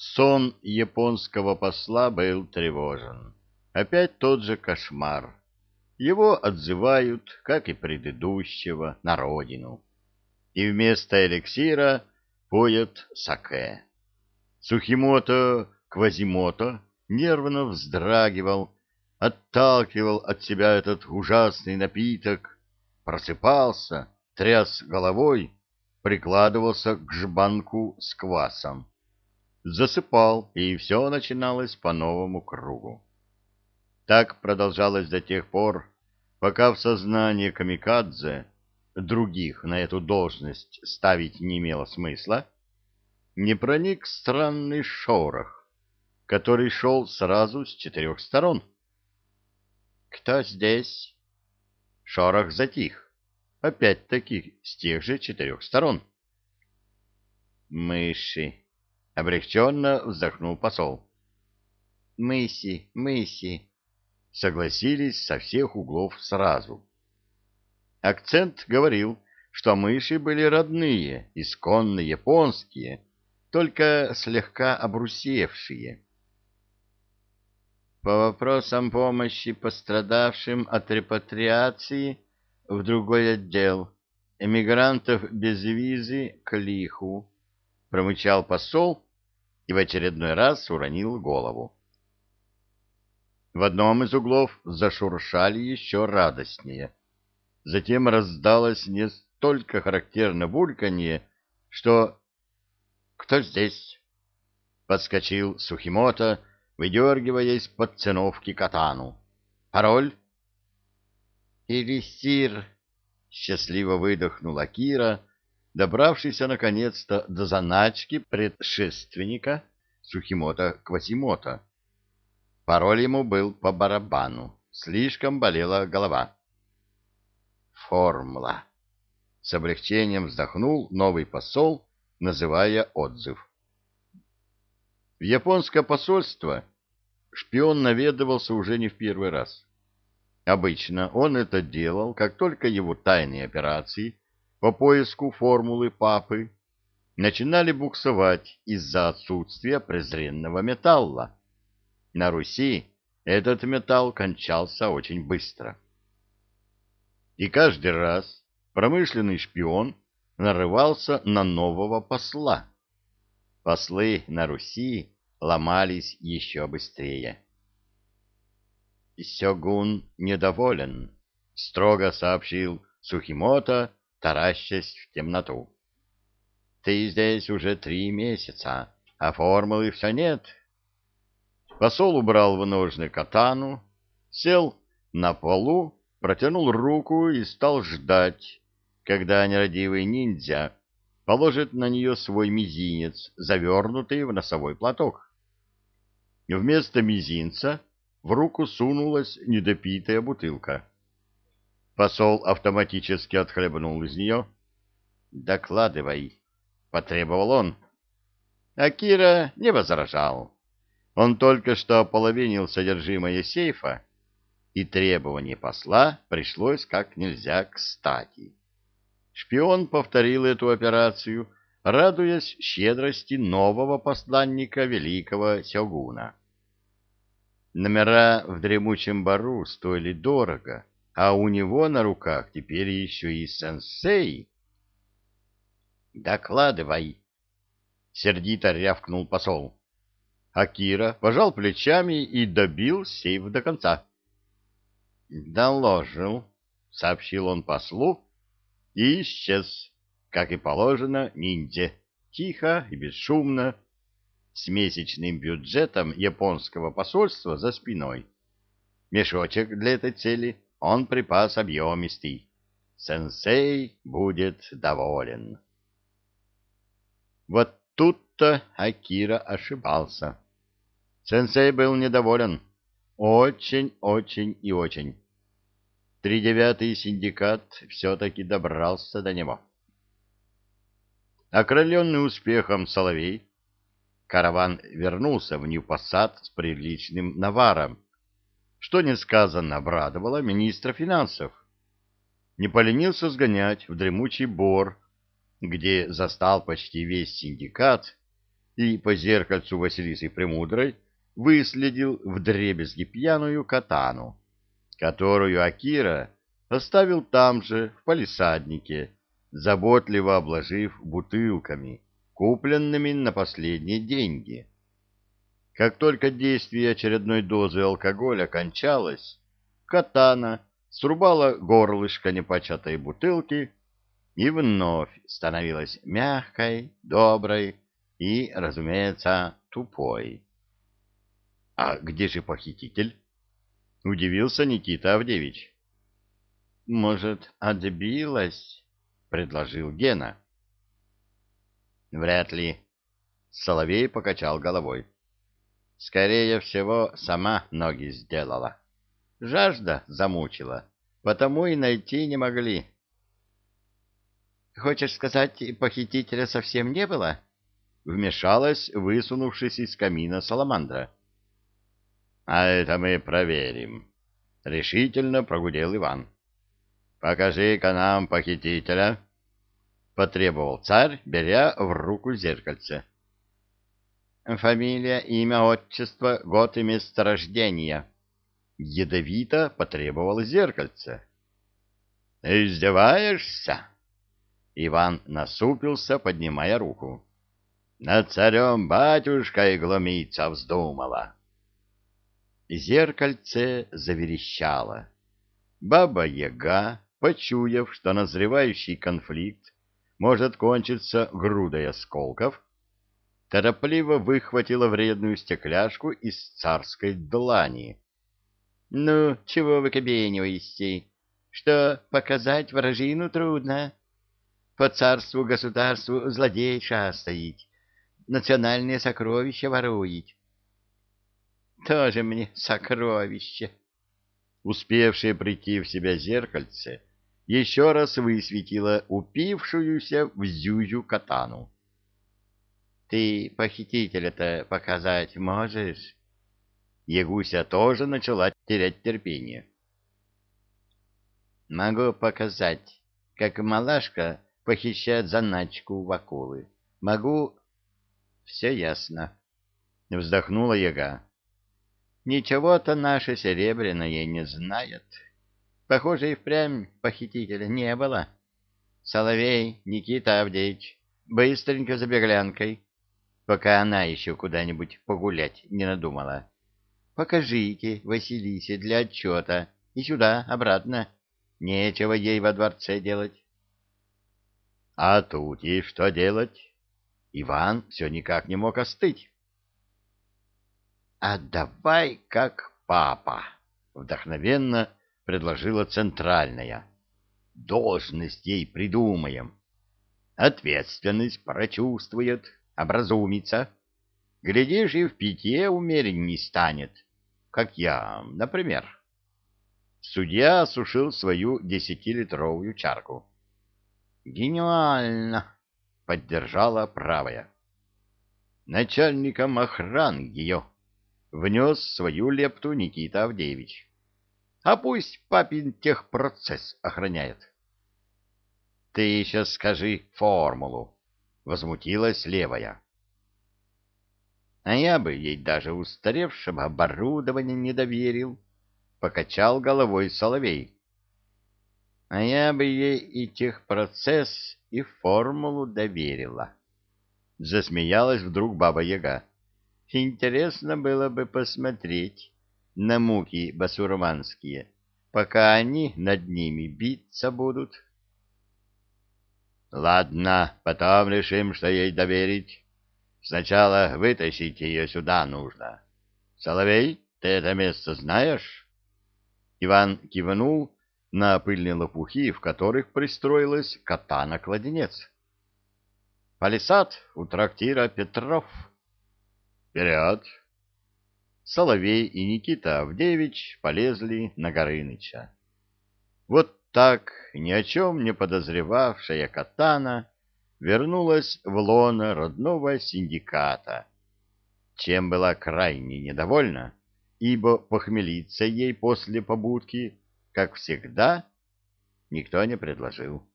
Сон японского посла был тревожен. Опять тот же кошмар. Его отзывают, как и предыдущего, на родину. И вместо эликсира поят саке. Сухимото Квазимото нервно вздрагивал, отталкивал от себя этот ужасный напиток, просыпался, тряс головой, прикладывался к жбанку с квасом. Засыпал, и все начиналось по новому кругу. Так продолжалось до тех пор, пока в сознание камикадзе других на эту должность ставить не имело смысла, не проник странный шорох, который шел сразу с четырех сторон. «Кто здесь?» Шорох затих, опять-таки с тех же четырех сторон. «Мыши!» — облегченно вздохнул посол. «Мыси, мыси!» — согласились со всех углов сразу. Акцент говорил, что мыши были родные, исконно японские, только слегка обрусевшие. По вопросам помощи пострадавшим от репатриации в другой отдел эмигрантов без визы к лиху, промычал посол и в очередной раз уронил голову. В одном из углов зашуршали еще радостнее. Затем раздалось не столько характерно бульканье, что «Кто здесь?» Подскочил Сухимото, выдергивая из-под циновки катану. «Пароль?» «Элисир!» — счастливо выдохнула Кира, добравшийся наконец-то до заначки предшественника Сухимото Квасимото. Пароль ему был по барабану. Слишком болела голова. «Формула!» С облегчением вздохнул новый посол называя отзыв. В японское посольство шпион наведывался уже не в первый раз. Обычно он это делал, как только его тайные операции по поиску формулы папы начинали буксовать из-за отсутствия презренного металла. На Руси этот металл кончался очень быстро. И каждый раз промышленный шпион нарывался на нового посла. Послы на Руси ломались еще быстрее. «Сёгун недоволен», — строго сообщил Сухимото, таращась в темноту. «Ты здесь уже три месяца, а формулы все нет». Посол убрал в ножны катану, сел на полу, протянул руку и стал ждать, когда нерадивый ниндзя положит на нее свой мизинец, завернутый в носовой платок. Вместо мизинца в руку сунулась недопитая бутылка. Посол автоматически отхлебнул из нее. «Докладывай», — потребовал он. Акира не возражал. Он только что ополовинил содержимое сейфа, и требование посла пришлось как нельзя кстати. Шпион повторил эту операцию, радуясь щедрости нового посланника великого Сёгуна. Номера в дремучем бару стоили дорого, а у него на руках теперь еще и сенсей. «Докладывай!» — сердито рявкнул посол. Акира пожал плечами и добил сейф до конца. «Доложил», — сообщил он послу, и исчез, как и положено ниндзя, тихо и бесшумно, с месячным бюджетом японского посольства за спиной. Мешочек для этой цели он припас объемистый. Сенсей будет доволен. Вот тут-то Акира ошибался. Сенсей был недоволен. Очень, очень и очень. Тридевятый синдикат все-таки добрался до него. Окрыленный успехом Соловей, караван вернулся в Нью-Пассат с приличным наваром, что несказанно обрадовало министра финансов. Не поленился сгонять в дремучий бор, где застал почти весь синдикат, и по зеркальцу Василисы Премудрой выследил в дребезги пьяную катану, которую Акира оставил там же, в палисаднике, заботливо обложив бутылками, купленными на последние деньги. Как только действие очередной дозы алкоголя кончалось, катана срубала горлышко непочатой бутылки и вновь становилась мягкой, доброй и, разумеется, тупой. — А где же похититель? — удивился Никита Авдевич. — Может, отбилась? — предложил Гена. — Вряд ли. Соловей покачал головой. — Скорее всего, сама ноги сделала. Жажда замучила, потому и найти не могли. — Хочешь сказать, похитителя совсем не было? — вмешалась, высунувшись из камина Саламандра. — А это мы проверим, — решительно прогудел Иван. — Покажи-ка нам похитителя, — потребовал царь, беря в руку зеркальце. — Фамилия, имя, отчество, год и место рождения — Ядовито потребовал зеркальце. «Издеваешься?» Иван насупился, поднимая руку. «Над царем батюшкой глумиться вздумала». Зеркальце заверещало. Баба-яга, почуяв, что назревающий конфликт может кончиться грудой осколков, торопливо выхватила вредную стекляшку из царской длани — Ну, чего вы кабениваете? Что, показать вражину трудно? По царству государству злодей шастает, национальные сокровища ворует. Тоже мне сокровище. Успевшее прийти в себя зеркальце еще раз высветило упившуюся в зюзю катану. — Ты похитителя-то показать можешь? Ягуся тоже начала терять терпение. Могу показать, как малашка похищает заначку в акулы. Могу... Все ясно. Вздохнула яга. Ничего-то наше серебряное не знает. Похоже, и впрямь похитителя не было. Соловей, Никита Авдеевич, быстренько за беглянкой, пока она еще куда-нибудь погулять не надумала. Покажите Василисе для отчета и сюда, обратно. Нечего ей во дворце делать. — А тут ей что делать? Иван все никак не мог остыть. — А давай как папа, — вдохновенно предложила центральная. — Должность ей придумаем. Ответственность прочувствует, образумится. Глядишь, и в питье умеренней станет. — как я, например. Судья осушил свою десятилитровую чарку. «Гениально!» — поддержала правая. «Начальником охраны ее!» — внес свою лепту Никита Авдеевич. «А пусть папин техпроцесс охраняет». «Ты еще скажи формулу!» — возмутилась левая а я бы ей даже устаревшего оборудования не доверил, — покачал головой Соловей. — А я бы ей и техпроцесс, и формулу доверила. Засмеялась вдруг Баба-Яга. Интересно было бы посмотреть на муки басурманские, пока они над ними биться будут. — Ладно, потом решим, что ей доверить. Сначала вытащить ее сюда нужно. Соловей, ты это место знаешь? Иван кивнул на пыльные лопухи, в которых пристроилась кота-накладенец. Палисад у трактира Петров. Вперед! Соловей и Никита Авдевич полезли на Горыныча. Вот так, ни о чем не подозревавшая катана вернулась в лоно родного синдиката, чем была крайне недовольна, ибо похмелиться ей после побудки, как всегда, никто не предложил.